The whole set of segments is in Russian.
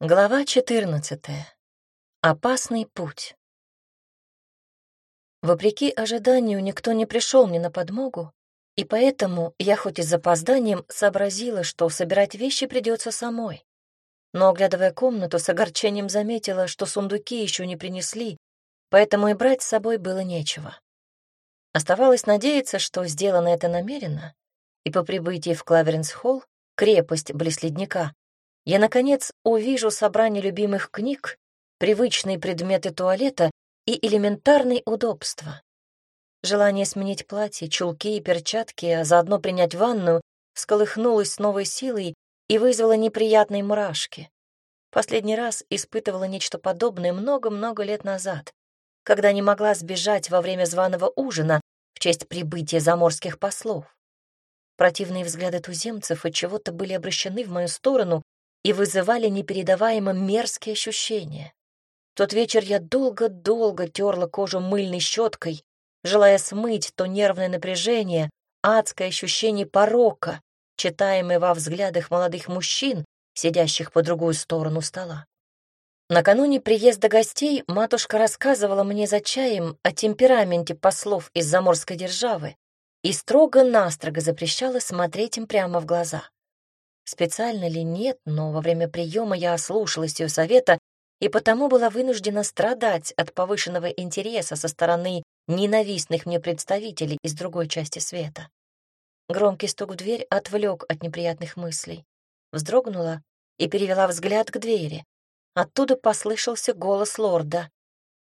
Глава 14. Опасный путь. Вопреки ожиданию, никто не пришел мне на подмогу, и поэтому я хоть и с запозданием сообразила, что собирать вещи придется самой. Но, оглядывая комнату, с огорчением заметила, что сундуки еще не принесли, поэтому и брать с собой было нечего. Оставалось надеяться, что сделано это намеренно, и по прибытии в Клаверенс-холл, крепость близ ледника, я, наконец, увижу собрание любимых книг, привычные предметы туалета и элементарные удобства. Желание сменить платье, чулки и перчатки, а заодно принять ванную, всколыхнулось с новой силой и вызвало неприятные мурашки. Последний раз испытывала нечто подобное много-много лет назад, когда не могла сбежать во время званого ужина в честь прибытия заморских послов. Противные взгляды туземцев от чего-то были обращены в мою сторону, и вызывали непередаваемо мерзкие ощущения. тот вечер я долго-долго терла кожу мыльной щеткой, желая смыть то нервное напряжение, адское ощущение порока, читаемое во взглядах молодых мужчин, сидящих по другую сторону стола. Накануне приезда гостей матушка рассказывала мне за чаем о темпераменте послов из заморской державы и строго-настрого запрещала смотреть им прямо в глаза. Специально ли нет, но во время приема я ослушалась ее совета и потому была вынуждена страдать от повышенного интереса со стороны ненавистных мне представителей из другой части света. Громкий стук в дверь отвлек от неприятных мыслей. Вздрогнула и перевела взгляд к двери. Оттуда послышался голос лорда.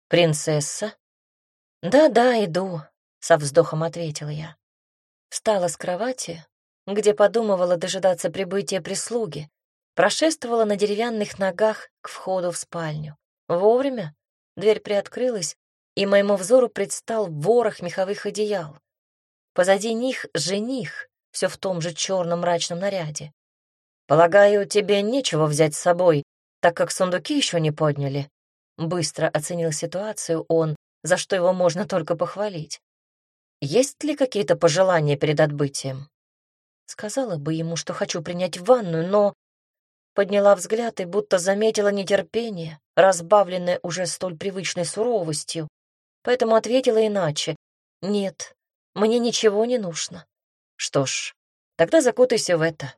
«Принцесса?» «Да-да, иду», — со вздохом ответила я. Встала с кровати, где подумывала дожидаться прибытия прислуги, прошествовала на деревянных ногах к входу в спальню. Вовремя дверь приоткрылась, и моему взору предстал ворох меховых одеял. Позади них жених, все в том же черном мрачном наряде. «Полагаю, тебе нечего взять с собой, так как сундуки еще не подняли». Быстро оценил ситуацию он, за что его можно только похвалить. «Есть ли какие-то пожелания перед отбытием?» Сказала бы ему, что хочу принять ванную, но... Подняла взгляд и будто заметила нетерпение, разбавленное уже столь привычной суровостью. Поэтому ответила иначе. «Нет, мне ничего не нужно». «Что ж, тогда закутайся в это».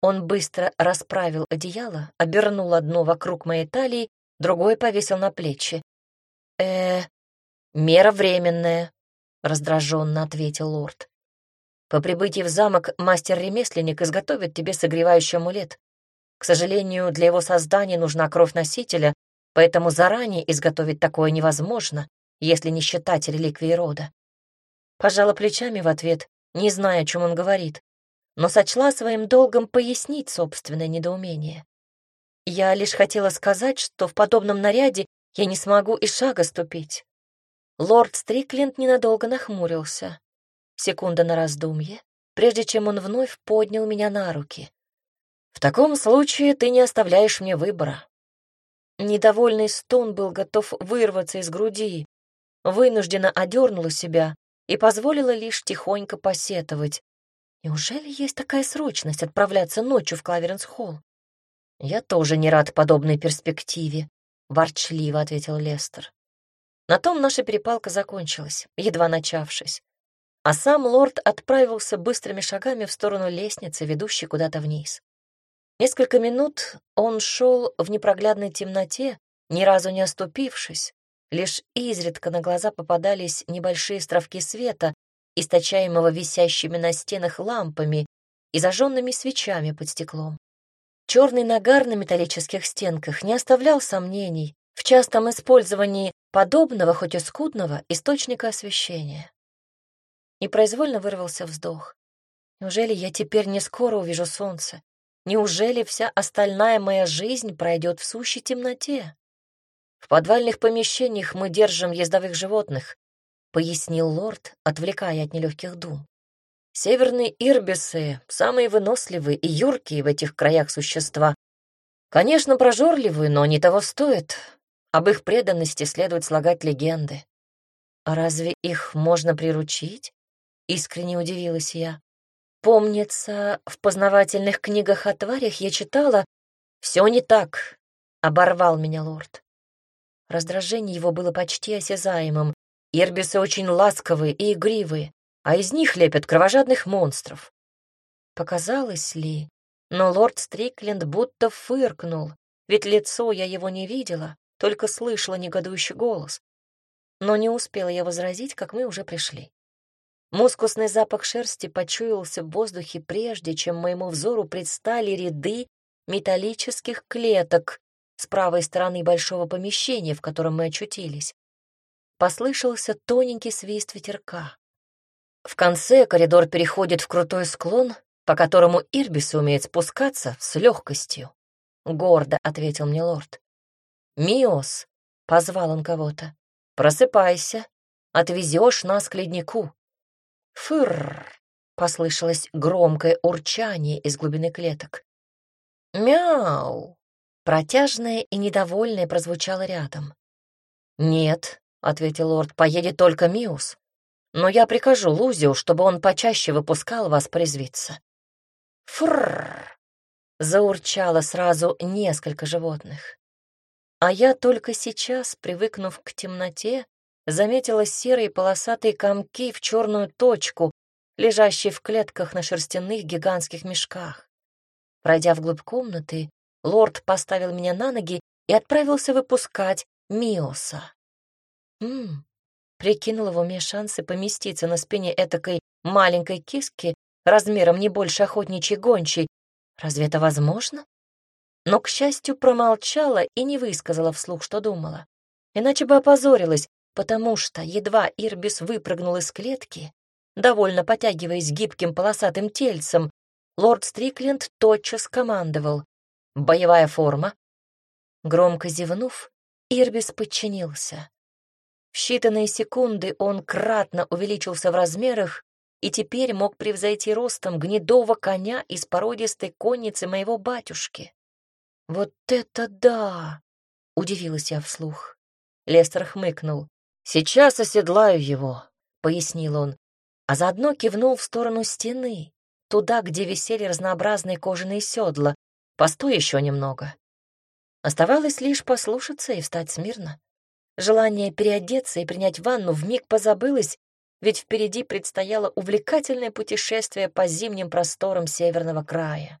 Он быстро расправил одеяло, обернул одно вокруг моей талии, другое повесил на плечи. э мера временная», — раздраженно ответил лорд. По прибытии в замок мастер-ремесленник изготовит тебе согревающий амулет. К сожалению, для его создания нужна кровь носителя, поэтому заранее изготовить такое невозможно, если не считать реликвии рода. Пожала плечами в ответ, не зная, о чем он говорит, но сочла своим долгом пояснить собственное недоумение. Я лишь хотела сказать, что в подобном наряде я не смогу и шага ступить. Лорд Стрикленд ненадолго нахмурился секунда на раздумье, прежде чем он вновь поднял меня на руки. «В таком случае ты не оставляешь мне выбора». Недовольный стон был готов вырваться из груди, вынужденно одернула себя и позволила лишь тихонько посетовать. Неужели есть такая срочность отправляться ночью в Клаверенс-холл? «Я тоже не рад подобной перспективе», — ворчливо ответил Лестер. На том наша перепалка закончилась, едва начавшись а сам лорд отправился быстрыми шагами в сторону лестницы, ведущей куда-то вниз. Несколько минут он шел в непроглядной темноте, ни разу не оступившись, лишь изредка на глаза попадались небольшие островки света, источаемого висящими на стенах лампами и зажженными свечами под стеклом. Черный нагар на металлических стенках не оставлял сомнений в частом использовании подобного, хоть и скудного, источника освещения. Непроизвольно вырвался вздох. Неужели я теперь не скоро увижу солнце? Неужели вся остальная моя жизнь пройдет в сущей темноте? В подвальных помещениях мы держим ездовых животных, пояснил лорд, отвлекая от нелегких дум. Северные ирбисы — самые выносливые и юркие в этих краях существа. Конечно, прожорливые, но не того стоят. Об их преданности следует слагать легенды. А разве их можно приручить? Искренне удивилась я. Помнится, в познавательных книгах о тварях я читала, все не так. — оборвал меня лорд. Раздражение его было почти осязаемым. Ирбисы очень ласковые и игривые, а из них лепят кровожадных монстров. Показалось ли, но лорд Стрикленд будто фыркнул, ведь лицо я его не видела, только слышала негодующий голос. Но не успела я возразить, как мы уже пришли. Мускусный запах шерсти почуялся в воздухе прежде, чем моему взору предстали ряды металлических клеток с правой стороны большого помещения, в котором мы очутились. Послышался тоненький свист ветерка. В конце коридор переходит в крутой склон, по которому Ирбис умеет спускаться с легкостью. Гордо ответил мне лорд. «Миос!» — позвал он кого-то. «Просыпайся, отвезешь нас к леднику». «Фырр!» — послышалось громкое урчание из глубины клеток. «Мяу!» — протяжное и недовольное прозвучало рядом. «Нет», — ответил лорд, — «поедет только Миус. Но я прикажу Лузиу, чтобы он почаще выпускал вас порезвиться». «Фрррр!» — заурчало сразу несколько животных. А я только сейчас, привыкнув к темноте, заметила серые полосатые комки в черную точку, лежащие в клетках на шерстяных гигантских мешках. Пройдя вглубь комнаты, лорд поставил меня на ноги и отправился выпускать Миоса. Ммм, прикинул в уме шансы поместиться на спине этакой маленькой киски размером не больше охотничьей гончей. Разве это возможно? Но, к счастью, промолчала и не высказала вслух, что думала. Иначе бы опозорилась, потому что, едва Ирбис выпрыгнул из клетки, довольно потягиваясь гибким полосатым тельцем, лорд Стрикленд тотчас командовал. «Боевая форма». Громко зевнув, Ирбис подчинился. В считанные секунды он кратно увеличился в размерах и теперь мог превзойти ростом гнедого коня из породистой конницы моего батюшки. «Вот это да!» — удивилась я вслух. Лестер хмыкнул. «Сейчас оседлаю его», — пояснил он, а заодно кивнул в сторону стены, туда, где висели разнообразные кожаные седла. Постой еще немного. Оставалось лишь послушаться и встать смирно. Желание переодеться и принять ванну вмиг позабылось, ведь впереди предстояло увлекательное путешествие по зимним просторам северного края.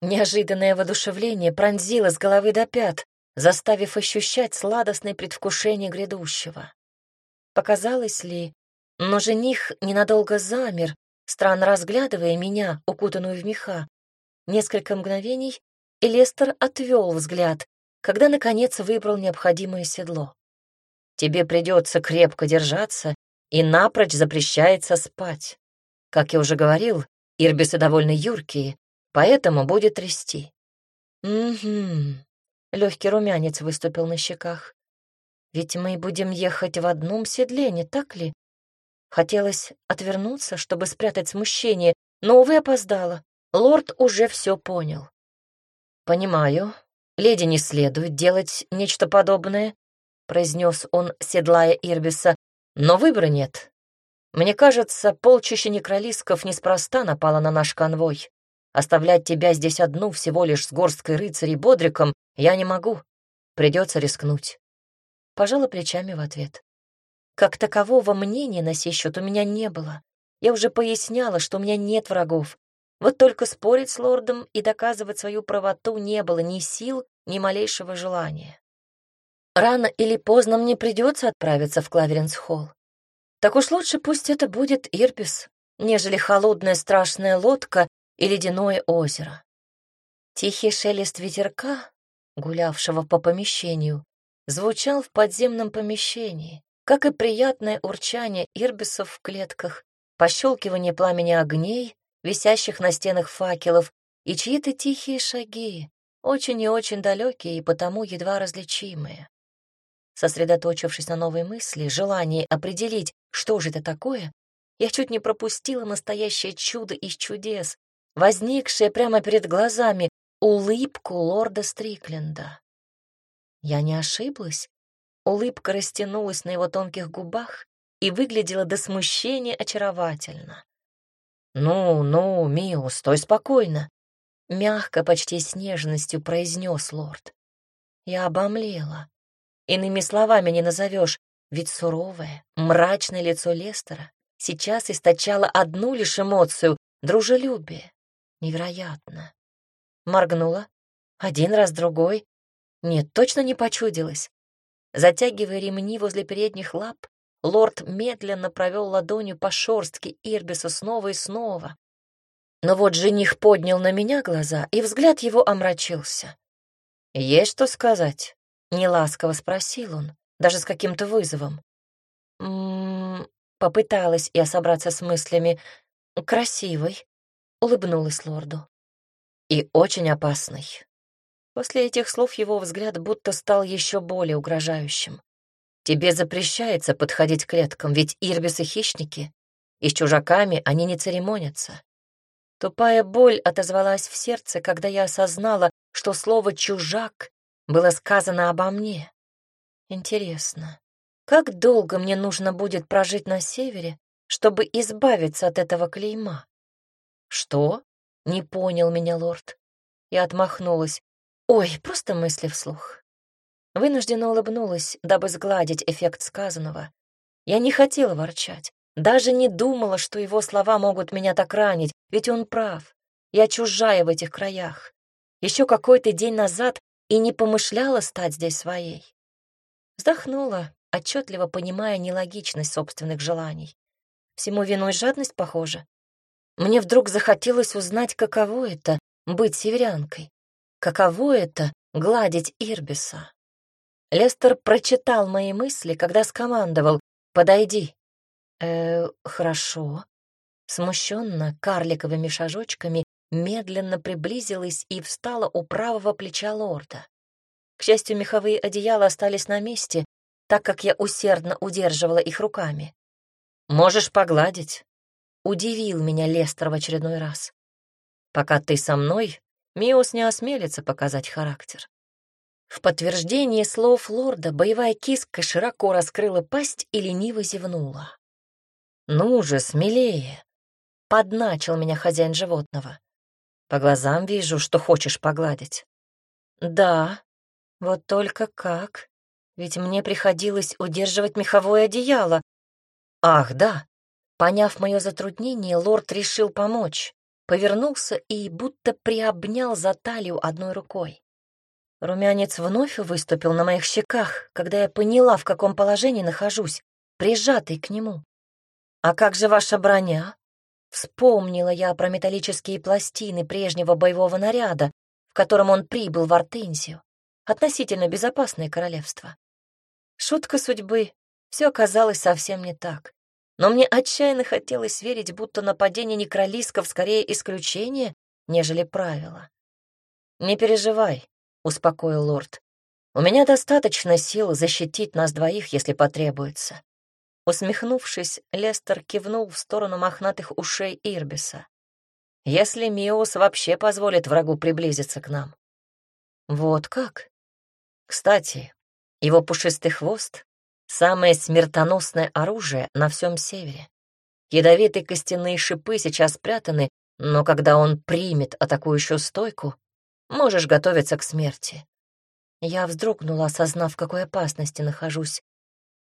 Неожиданное воодушевление пронзило с головы до пят, заставив ощущать сладостное предвкушение грядущего. Показалось ли, но жених ненадолго замер, странно разглядывая меня, укутанную в меха. Несколько мгновений, и Лестер отвел взгляд, когда, наконец, выбрал необходимое седло. «Тебе придется крепко держаться, и напрочь запрещается спать. Как я уже говорил, ирбисы довольно юркие, поэтому будет трясти». «Угу», Легкий румянец выступил на щеках. Ведь мы будем ехать в одном седле, не так ли? Хотелось отвернуться, чтобы спрятать смущение, но, увы, опоздала. Лорд уже все понял. «Понимаю, леди не следует делать нечто подобное», произнес он, седлая Ирбиса, «но выбора нет. Мне кажется, полчища некролисков неспроста напало на наш конвой. Оставлять тебя здесь одну всего лишь с горсткой рыцарей Бодриком я не могу. Придется рискнуть. Пожала плечами в ответ. Как такового мнения на сей счет у меня не было. Я уже поясняла, что у меня нет врагов. Вот только спорить с лордом и доказывать свою правоту не было ни сил, ни малейшего желания. Рано или поздно мне придется отправиться в Клаверенс-холл. Так уж лучше пусть это будет Ирбис, нежели холодная страшная лодка и ледяное озеро. Тихий шелест ветерка, гулявшего по помещению, звучал в подземном помещении, как и приятное урчание ирбисов в клетках, пощелкивание пламени огней, висящих на стенах факелов, и чьи-то тихие шаги, очень и очень далекие и потому едва различимые. Сосредоточившись на новой мысли, желании определить, что же это такое, я чуть не пропустила настоящее чудо из чудес, возникшее прямо перед глазами, улыбку лорда Стрикленда. Я не ошиблась. Улыбка растянулась на его тонких губах и выглядела до смущения очаровательно. «Ну, ну, Миу, стой спокойно», — мягко, почти с нежностью произнес лорд. Я обомлела. Иными словами не назовешь, ведь суровое, мрачное лицо Лестера сейчас источало одну лишь эмоцию — дружелюбие. Невероятно. Моргнула. Один раз, другой. Нет, точно не почудилось. Затягивая ремни возле передних лап, лорд медленно провел ладонью по шорстке Ирбиса снова и снова. Но вот жених поднял на меня глаза, и взгляд его омрачился. «Есть что сказать?» — неласково спросил он, даже с каким-то вызовом. «М-м-м...» попыталась я собраться с мыслями. «Красивый», — улыбнулась лорду. «И очень опасный». После этих слов его взгляд будто стал еще более угрожающим. «Тебе запрещается подходить к клеткам, ведь ирбисы — хищники, и с чужаками они не церемонятся. Тупая боль отозвалась в сердце, когда я осознала, что слово «чужак» было сказано обо мне. Интересно, как долго мне нужно будет прожить на севере, чтобы избавиться от этого клейма? Что? Не понял меня лорд. Я отмахнулась. Ой, просто мысли вслух. Вынужденно улыбнулась, дабы сгладить эффект сказанного. Я не хотела ворчать. Даже не думала, что его слова могут меня так ранить, ведь он прав. Я чужая в этих краях. Еще какой-то день назад и не помышляла стать здесь своей. Вздохнула, отчетливо понимая нелогичность собственных желаний. Всему виной жадность, похоже. Мне вдруг захотелось узнать, каково это — быть северянкой. Каково это — гладить Ирбиса. Лестер прочитал мои мысли, когда скомандовал «Подойди». «Э, хорошо». Смущенно, карликовыми шажочками, медленно приблизилась и встала у правого плеча лорда. К счастью, меховые одеяла остались на месте, так как я усердно удерживала их руками. «Можешь погладить», — удивил меня Лестер в очередной раз. «Пока ты со мной, Миос не осмелится показать характер». В подтверждение слов лорда боевая киска широко раскрыла пасть и лениво зевнула. «Ну же, смелее!» — подначил меня хозяин животного. «По глазам вижу, что хочешь погладить». «Да, вот только как? Ведь мне приходилось удерживать меховое одеяло. Ах, да!» Поняв мое затруднение, лорд решил помочь, повернулся и будто приобнял за талию одной рукой. Румянец вновь выступил на моих щеках, когда я поняла, в каком положении нахожусь, прижатый к нему. «А как же ваша броня?» Вспомнила я про металлические пластины прежнего боевого наряда, в котором он прибыл в Артензию. Относительно безопасное королевство. Шутка судьбы. Все оказалось совсем не так. Но мне отчаянно хотелось верить, будто нападение некролисков скорее исключение, нежели правило. «Не переживай», — успокоил лорд. «У меня достаточно сил защитить нас двоих, если потребуется. Усмехнувшись, Лестер кивнул в сторону мохнатых ушей Ирбиса. «Если Миос вообще позволит врагу приблизиться к нам». «Вот как?» «Кстати, его пушистый хвост — самое смертоносное оружие на всем севере. Ядовитые костяные шипы сейчас спрятаны, но когда он примет атакующую стойку, можешь готовиться к смерти». Я вздрогнула, осознав, в какой опасности нахожусь.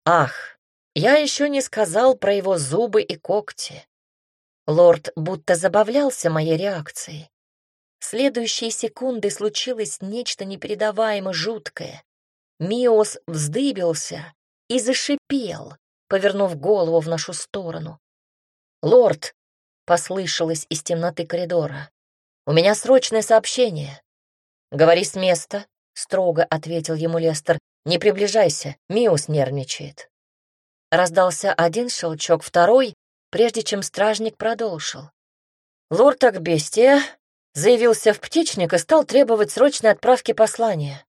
«Ах, я еще не сказал про его зубы и когти. Лорд будто забавлялся моей реакцией. В следующие секунды случилось нечто непередаваемо жуткое. Миос вздыбился и зашипел, повернув голову в нашу сторону. «Лорд!» — послышалось из темноты коридора. «У меня срочное сообщение». «Говори с места», — строго ответил ему Лестер. «Не приближайся, Миус нервничает». Раздался один щелчок, второй, прежде чем стражник продолжил. Лорд Акбестия заявился в птичник и стал требовать срочной отправки послания.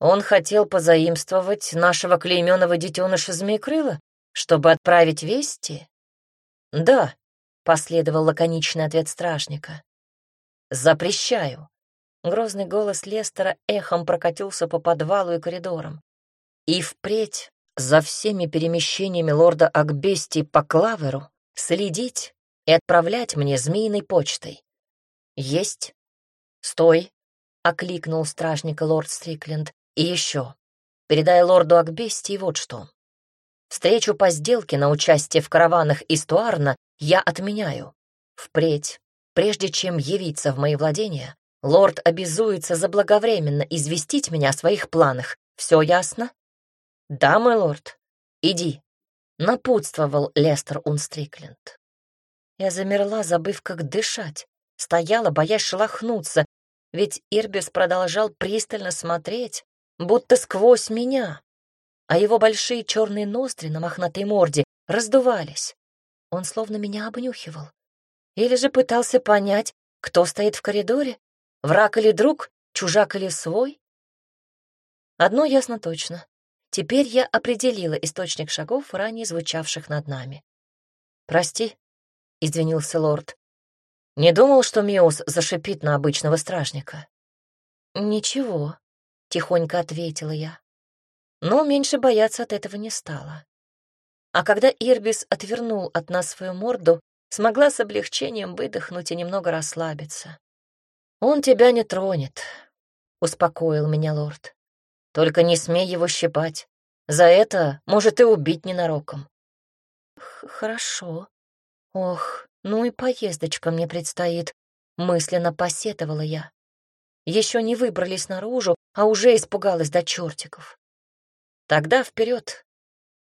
Он хотел позаимствовать нашего клейменного детеныша Змеекрыла, чтобы отправить вести? Да, последовал лаконичный ответ стражника. Запрещаю. Грозный голос Лестера эхом прокатился по подвалу и коридорам. И впредь за всеми перемещениями лорда Акбести по Клаверу следить и отправлять мне змеиной почтой. Есть. Стой, окликнул стражника лорд Стрикленд И еще, передай лорду Акбести вот что. Встречу по сделке на участие в караванах из Туарна я отменяю. Впредь, прежде чем явиться в мои владения, лорд обязуется заблаговременно известить меня о своих планах. Все ясно? Да, мой лорд. Иди, напутствовал Лестер Унстрикленд. Я замерла, забыв, как дышать. Стояла, боясь шелохнуться, ведь Ирбис продолжал пристально смотреть, будто сквозь меня, а его большие черные ноздри на мохнатой морде раздувались. Он словно меня обнюхивал. Или же пытался понять, кто стоит в коридоре, враг или друг, чужак или свой. Одно ясно точно. Теперь я определила источник шагов, ранее звучавших над нами. «Прости», — извинился лорд. «Не думал, что Миус зашипит на обычного стражника». «Ничего», — тихонько ответила я. Но меньше бояться от этого не стало. А когда Ирбис отвернул от нас свою морду, смогла с облегчением выдохнуть и немного расслабиться. «Он тебя не тронет», — успокоил меня лорд. «Только не смей его щипать. За это может и убить ненароком». «Хорошо. Ох, ну и поездочка мне предстоит», — мысленно посетовала я. Еще не выбрались наружу, а уже испугалась до чертиков. Тогда вперед.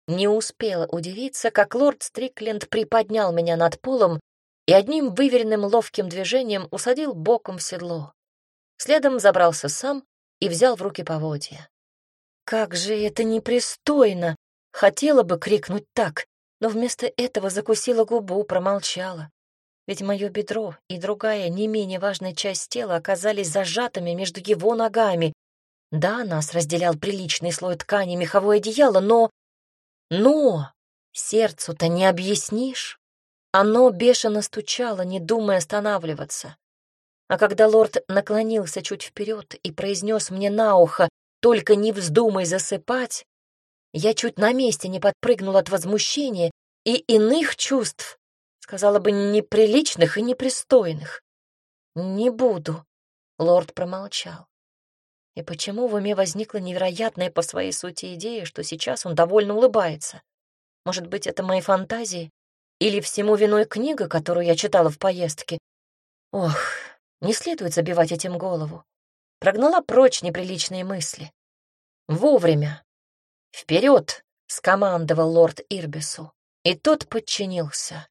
Не успела удивиться, как лорд Стрикленд приподнял меня над полом и одним выверенным ловким движением усадил боком в седло. Следом забрался сам и взял в руки поводья. «Как же это непристойно!» Хотела бы крикнуть так, но вместо этого закусила губу, промолчала. Ведь мое бедро и другая, не менее важная часть тела оказались зажатыми между его ногами, да, нас разделял приличный слой ткани меховое одеяло, но... Но! Сердцу-то не объяснишь. Оно бешено стучало, не думая останавливаться. А когда лорд наклонился чуть вперед и произнес мне на ухо «Только не вздумай засыпать», я чуть на месте не подпрыгнул от возмущения и иных чувств, сказала бы, неприличных и непристойных. «Не буду», — лорд промолчал. И почему в уме возникла невероятная по своей сути идея, что сейчас он довольно улыбается? Может быть, это мои фантазии? Или всему виной книга, которую я читала в поездке? Ох, не следует забивать этим голову. Прогнала прочь неприличные мысли. Вовремя. «Вперед!» — скомандовал лорд Ирбису. И тот подчинился.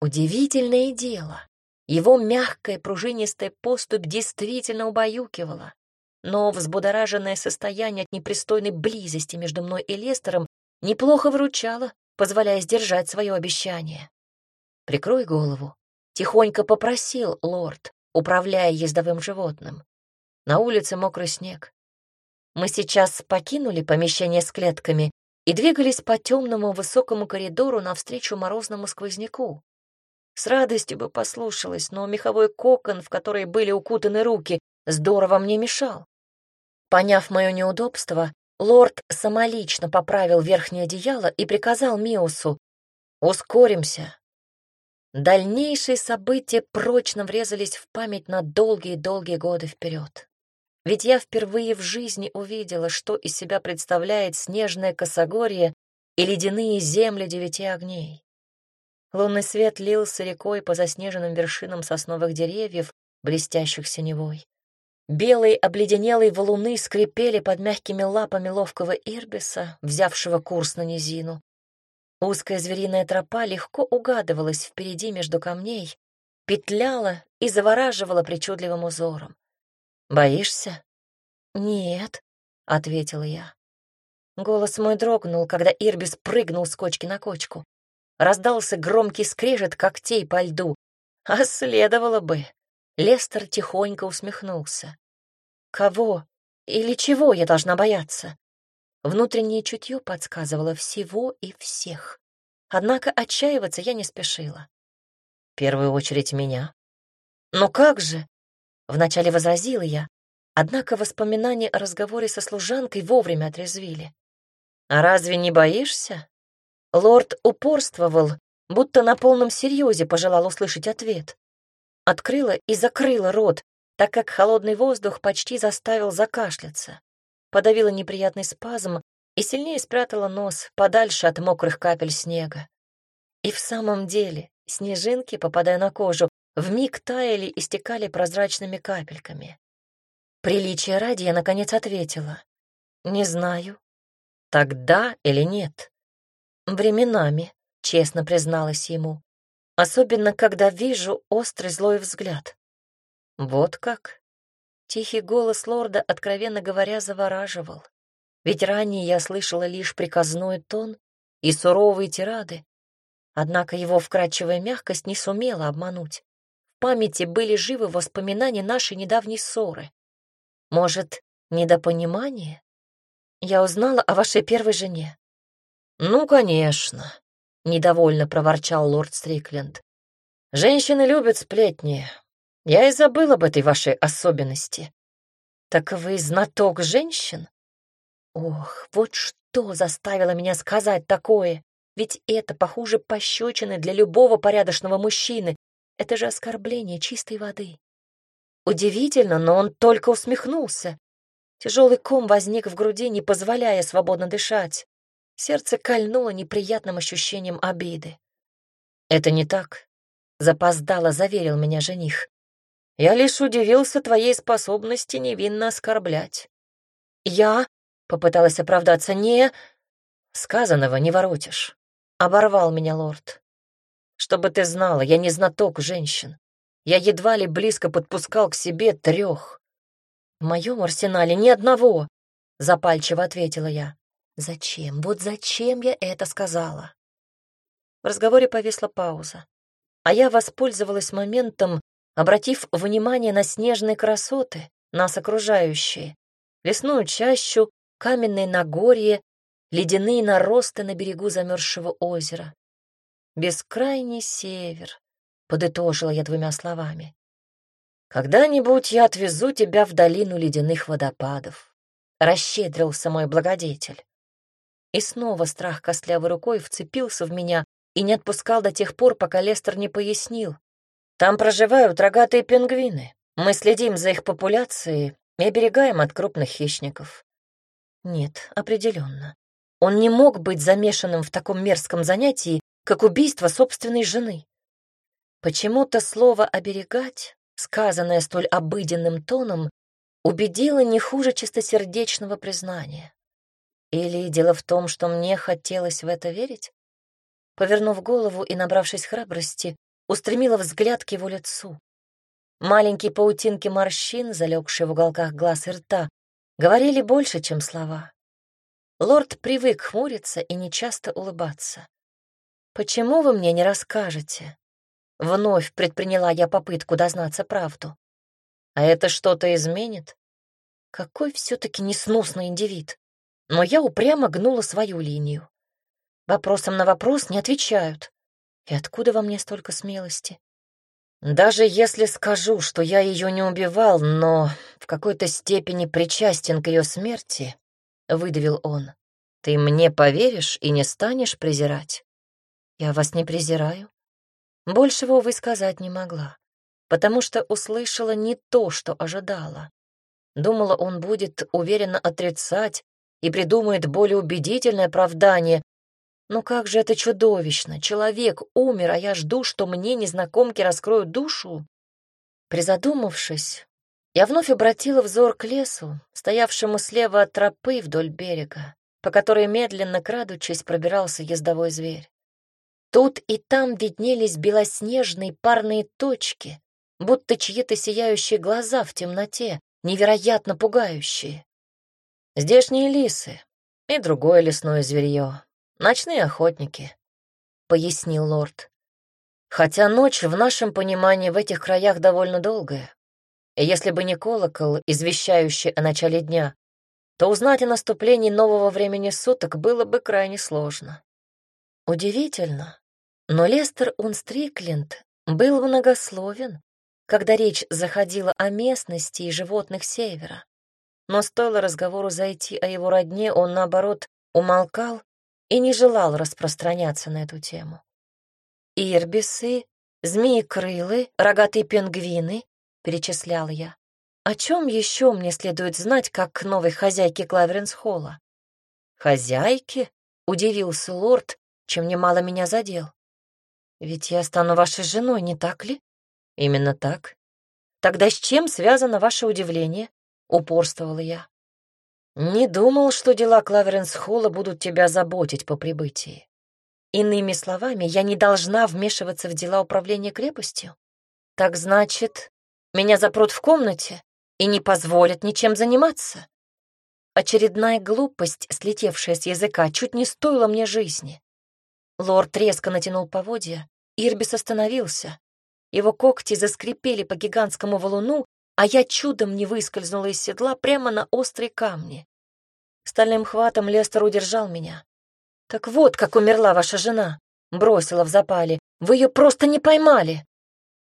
Удивительное дело. Его мягкая пружинистая поступь действительно убаюкивала но взбудораженное состояние от непристойной близости между мной и Лестером неплохо выручало, позволяя сдержать свое обещание. «Прикрой голову», — тихонько попросил лорд, управляя ездовым животным. На улице мокрый снег. Мы сейчас покинули помещение с клетками и двигались по темному высокому коридору навстречу морозному сквозняку. С радостью бы послушалась, но меховой кокон, в который были укутаны руки, здорово мне мешал. Поняв мое неудобство, лорд самолично поправил верхнее одеяло и приказал Миусу «Ускоримся». Дальнейшие события прочно врезались в память на долгие-долгие годы вперед. Ведь я впервые в жизни увидела, что из себя представляет снежное косогорье и ледяные земли девяти огней. Лунный свет лился рекой по заснеженным вершинам сосновых деревьев, блестящих синевой. Белые обледенелые валуны скрипели под мягкими лапами ловкого ирбиса, взявшего курс на низину. Узкая звериная тропа легко угадывалась впереди между камней, петляла и завораживала причудливым узором. «Боишься?» «Нет», — ответила я. Голос мой дрогнул, когда Ирбис прыгнул с кочки на кочку. Раздался громкий скрежет когтей по льду. А следовало бы. Лестер тихонько усмехнулся. Кого или чего я должна бояться? Внутреннее чутье подсказывало всего и всех. Однако отчаиваться я не спешила. В первую очередь меня. Но как же? Вначале возразила я, однако воспоминания о разговоре со служанкой вовремя отрезвили. «А разве не боишься?» Лорд упорствовал, будто на полном серьезе пожелал услышать ответ. Открыла и закрыла рот, так как холодный воздух почти заставил закашляться. подавила неприятный спазм и сильнее спрятала нос подальше от мокрых капель снега. И в самом деле снежинки, попадая на кожу, вмиг таяли и стекали прозрачными капельками. Приличие ради я, наконец, ответила. «Не знаю. Тогда или нет?» «Временами», — честно призналась ему. «Особенно, когда вижу острый злой взгляд». «Вот как?» Тихий голос лорда, откровенно говоря, завораживал. Ведь ранее я слышала лишь приказной тон и суровые тирады. Однако его вкрадчивая мягкость не сумела обмануть. В памяти были живы воспоминания нашей недавней ссоры. Может, недопонимание? Я узнала о вашей первой жене. Ну, конечно, недовольно проворчал лорд Стрикленд. Женщины любят сплетни. Я и забыл об этой вашей особенности. Так вы знаток женщин? Ох, вот что заставило меня сказать такое. Ведь это похуже пощечины для любого порядочного мужчины. Это же оскорбление чистой воды. Удивительно, но он только усмехнулся. Тяжелый ком возник в груди, не позволяя свободно дышать. Сердце кольнуло неприятным ощущением обиды. «Это не так», — запоздало заверил меня жених. «Я лишь удивился твоей способности невинно оскорблять». «Я?» — попыталась оправдаться. «Не...» «Сказанного не воротишь», — оборвал меня лорд. «Чтобы ты знала, я не знаток женщин. Я едва ли близко подпускал к себе трех. В моем арсенале ни одного, запальчиво ответила я. Зачем? Вот зачем я это сказала? В разговоре повисла пауза, а я воспользовалась моментом, обратив внимание на снежные красоты, нас окружающие, лесную чащу, каменные нагорье, ледяные наросты на берегу замерзшего озера. Бескрайний север, подытожила я двумя словами. «Когда-нибудь я отвезу тебя в долину ледяных водопадов», — расщедрился мой благодетель. И снова страх костлявой рукой вцепился в меня и не отпускал до тех пор, пока Лестер не пояснил. «Там проживают рогатые пингвины. Мы следим за их популяцией и оберегаем от крупных хищников». Нет, определенно. Он не мог быть замешанным в таком мерзком занятии, как убийство собственной жены. Почему-то слово «оберегать», сказанное столь обыденным тоном, убедило не хуже чистосердечного признания. Или дело в том, что мне хотелось в это верить? Повернув голову и набравшись храбрости, устремила взгляд к его лицу. Маленькие паутинки морщин, залегшие в уголках глаз и рта, говорили больше, чем слова. Лорд привык хмуриться и нечасто улыбаться. «Почему вы мне не расскажете?» Вновь предприняла я попытку дознаться правду. А это что-то изменит? Какой все-таки несносный индивид. Но я упрямо гнула свою линию. Вопросом на вопрос не отвечают. И откуда во мне столько смелости? Даже если скажу, что я ее не убивал, но в какой-то степени причастен к ее смерти, выдавил он, ты мне поверишь и не станешь презирать? Я вас не презираю. Большего, вы сказать не могла, потому что услышала не то, что ожидала. Думала, он будет уверенно отрицать и придумает более убедительное оправдание. Но как же это чудовищно! Человек умер, а я жду, что мне незнакомки раскроют душу. Призадумавшись, я вновь обратила взор к лесу, стоявшему слева от тропы вдоль берега, по которой медленно, крадучись, пробирался ездовой зверь. Тут и там виднелись белоснежные парные точки, будто чьи-то сияющие глаза в темноте, невероятно пугающие. Здешние лисы и другое лесное зверье, ночные охотники, — пояснил лорд. Хотя ночь в нашем понимании в этих краях довольно долгая. И если бы не колокол, извещающий о начале дня, то узнать о наступлении нового времени суток было бы крайне сложно. Удивительно, но Лестер Унстрикленд был многословен, когда речь заходила о местности и животных севера. Но стоило разговору зайти о его родне, он, наоборот, умолкал и не желал распространяться на эту тему. «Ирбисы, змеи-крылы, рогатые пингвины», — перечислял я. о чем еще мне следует знать, как к новой хозяйке Клаверенс-холла? Хозяйке? Удивился лорд, чем немало меня задел. Ведь я стану вашей женой, не так ли? Именно так. Тогда с чем связано ваше удивление? Упорствовала я. Не думал, что дела Клаверенс-холла будут тебя заботить по прибытии. Иными словами, я не должна вмешиваться в дела управления крепостью? Так значит, меня запрут в комнате и не позволят ничем заниматься? Очередная глупость, слетевшая с языка, чуть не стоила мне жизни. Лорд резко натянул поводья, Ирбис остановился. Его когти заскрипели по гигантскому валуну, а я чудом не выскользнула из седла прямо на острые камни. Стальным хватом Лестер удержал меня. «Так вот, как умерла ваша жена», — бросила в запале. «Вы ее просто не поймали».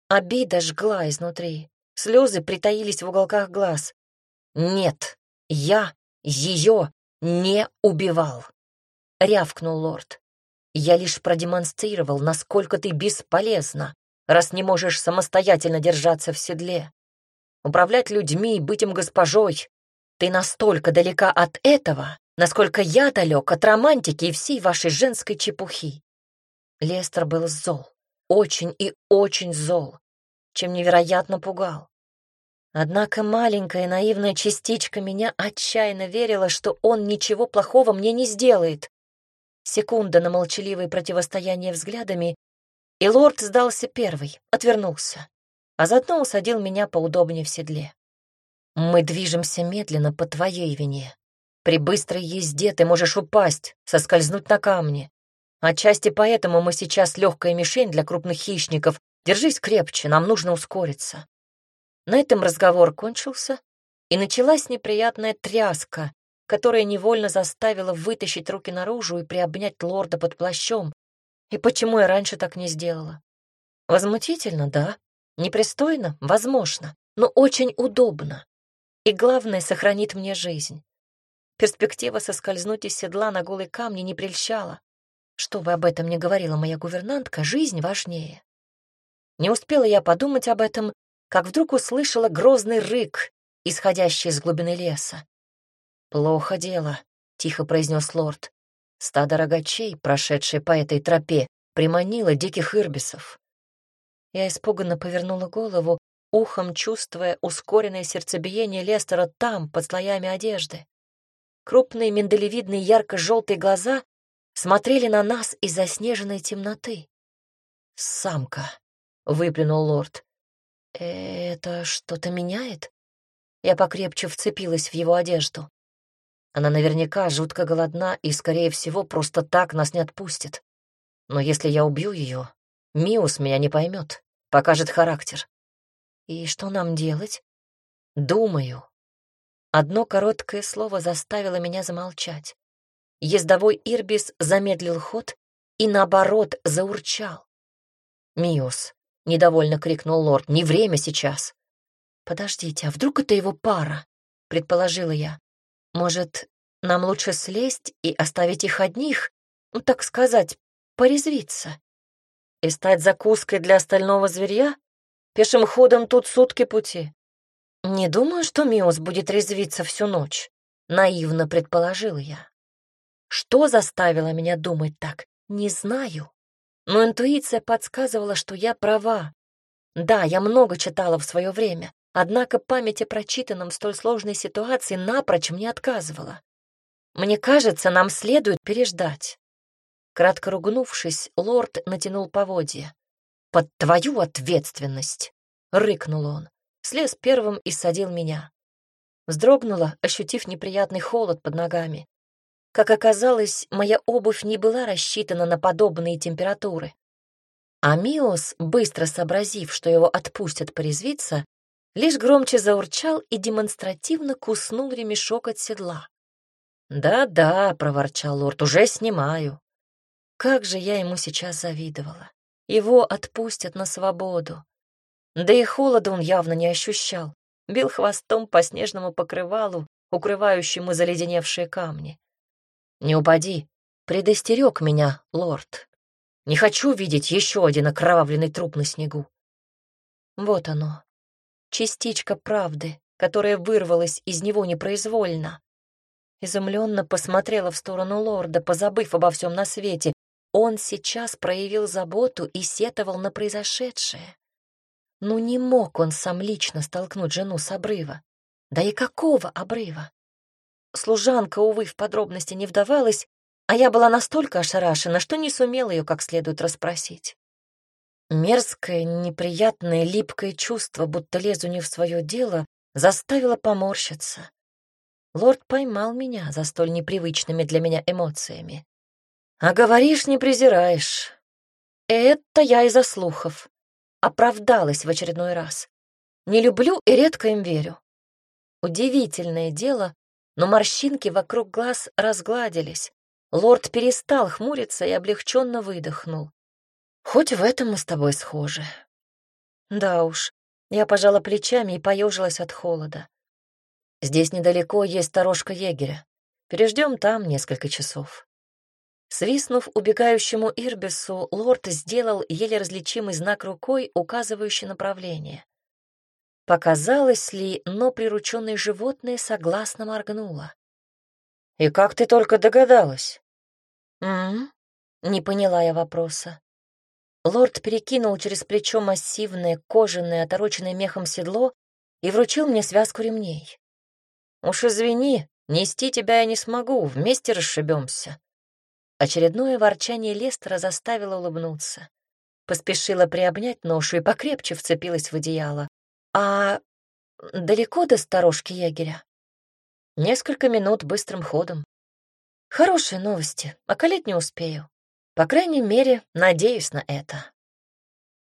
Обида жгла изнутри. Слезы притаились в уголках глаз. «Нет, я ее не убивал», — рявкнул лорд. «Я лишь продемонстрировал, насколько ты бесполезна, раз не можешь самостоятельно держаться в седле. Управлять людьми, быть им госпожой. Ты настолько далека от этого, насколько я далек от романтики и всей вашей женской чепухи. Лестер был зол, очень и очень зол, чем невероятно пугал. Однако маленькая наивная частичка меня отчаянно верила, что он ничего плохого мне не сделает. Секунда на молчаливое противостояние взглядами, и лорд сдался первый, отвернулся, а заодно усадил меня поудобнее в седле. «Мы движемся медленно по твоей вине. При быстрой езде ты можешь упасть, соскользнуть на камни. Отчасти поэтому мы сейчас легкая мишень для крупных хищников. Держись крепче, нам нужно ускориться». На этом разговор кончился, и началась неприятная тряска, которая невольно заставила вытащить руки наружу и приобнять лорда под плащом. И почему я раньше так не сделала? Возмутительно, да. Непристойно, возможно, но очень удобно. И главное, сохранит мне жизнь. Перспектива соскользнуть из седла на голый камни не прельщала. Что бы об этом ни говорила моя гувернантка, жизнь важнее. Не успела я подумать об этом, как вдруг услышала грозный рык, исходящий из глубины леса. «Плохо дело», — тихо произнес лорд. Стадо рогачей, прошедшее по этой тропе, приманило диких ирбисов. Я испуганно повернула голову, ухом чувствуя ускоренное сердцебиение Лестера там, под слоями одежды. Крупные миндалевидные ярко-желтые глаза смотрели на нас из заснеженной темноты. «Самка», — выплюнул лорд. «Это что-то меняет?» Я покрепче вцепилась в его одежду. Она наверняка жутко голодна и, скорее всего, просто так нас не отпустит. Но если я убью ее, Миус меня не поймет, покажет характер. И что нам делать? Думаю. Одно короткое слово заставило меня замолчать. Ездовой Ирбис замедлил ход и, наоборот, заурчал. «Миус», — недовольно крикнул лорд, — «не время сейчас». «Подождите, а вдруг это его пара?» — предположила я. «Может, нам лучше слезть и оставить их одних, ну, так сказать, порезвиться?» «И стать закуской для остального зверья? Пешим ходом тут сутки пути». «Не думаю, что Миус будет резвиться всю ночь», — наивно предположила я. Что заставило меня думать так, не знаю. Но интуиция подсказывала, что я права. Да, я много читала в свое время, однако память о прочитанном в столь сложной ситуации напрочь мне отказывала. Мне кажется, нам следует переждать. Кратко ругнувшись, лорд натянул поводья. «Под твою ответственность!» — рыкнул он. Слез первым и садил меня. Вздрогнула, ощутив неприятный холод под ногами. Как оказалось, моя обувь не была рассчитана на подобные температуры. А Миос, быстро сообразив, что его отпустят порезвиться, лишь громче заурчал и демонстративно куснул ремешок от седла. «Да-да», — проворчал лорд, — «уже снимаю». Как же я ему сейчас завидовала. Его отпустят на свободу. Да и холода он явно не ощущал. Бил хвостом по снежному покрывалу, укрывающему заледеневшие камни. «Не упади!» — предостерег меня лорд. «Не хочу видеть еще один окровавленный труп на снегу». Вот оно, частичка правды, которое вырвалось из него непроизвольно. Изумленно посмотрела в сторону лорда, позабыв обо всем на свете. Он сейчас проявил заботу и сетовал на произошедшее. Ну не мог он сам лично столкнуть жену с обрыва. Да и какого обрыва? Служанка, увы, в подробности не вдавалась, а я была настолько ошарашена, что не сумела ее как следует расспросить. Мерзкое, неприятное, липкое чувство, будто лезу не в свое дело, заставило поморщиться. Лорд поймал меня за столь непривычными для меня эмоциями. «А говоришь, не презираешь». Это я из-за слухов. Оправдалась в очередной раз. Не люблю и редко им верю. Удивительное дело, но морщинки вокруг глаз разгладились. Лорд перестал хмуриться и облегченно выдохнул. Хоть в этом мы с тобой схожи. Да уж, я пожала плечами и поежилась от холода. Здесь недалеко есть сторожка егеря. Переждем там несколько часов. Свистнув убегающему Ирбису, лорд сделал еле различимый знак рукой, указывающий направление. Показалось ли, но прирученное животное согласно моргнуло. «И как ты только догадалась?» «М-м?» Не поняла я вопроса. Лорд перекинул через плечо массивное, кожаное, отороченное мехом седло и вручил мне связку ремней. «Уж извини, нести тебя я не смогу, вместе расшибемся». Очередное ворчание Лестера заставило улыбнуться. Поспешила приобнять ношу и покрепче вцепилась в одеяло. «А далеко до сторожки егеря?» «Несколько минут быстрым ходом». «Хорошие новости, околеть не успею. По крайней мере, надеюсь на это».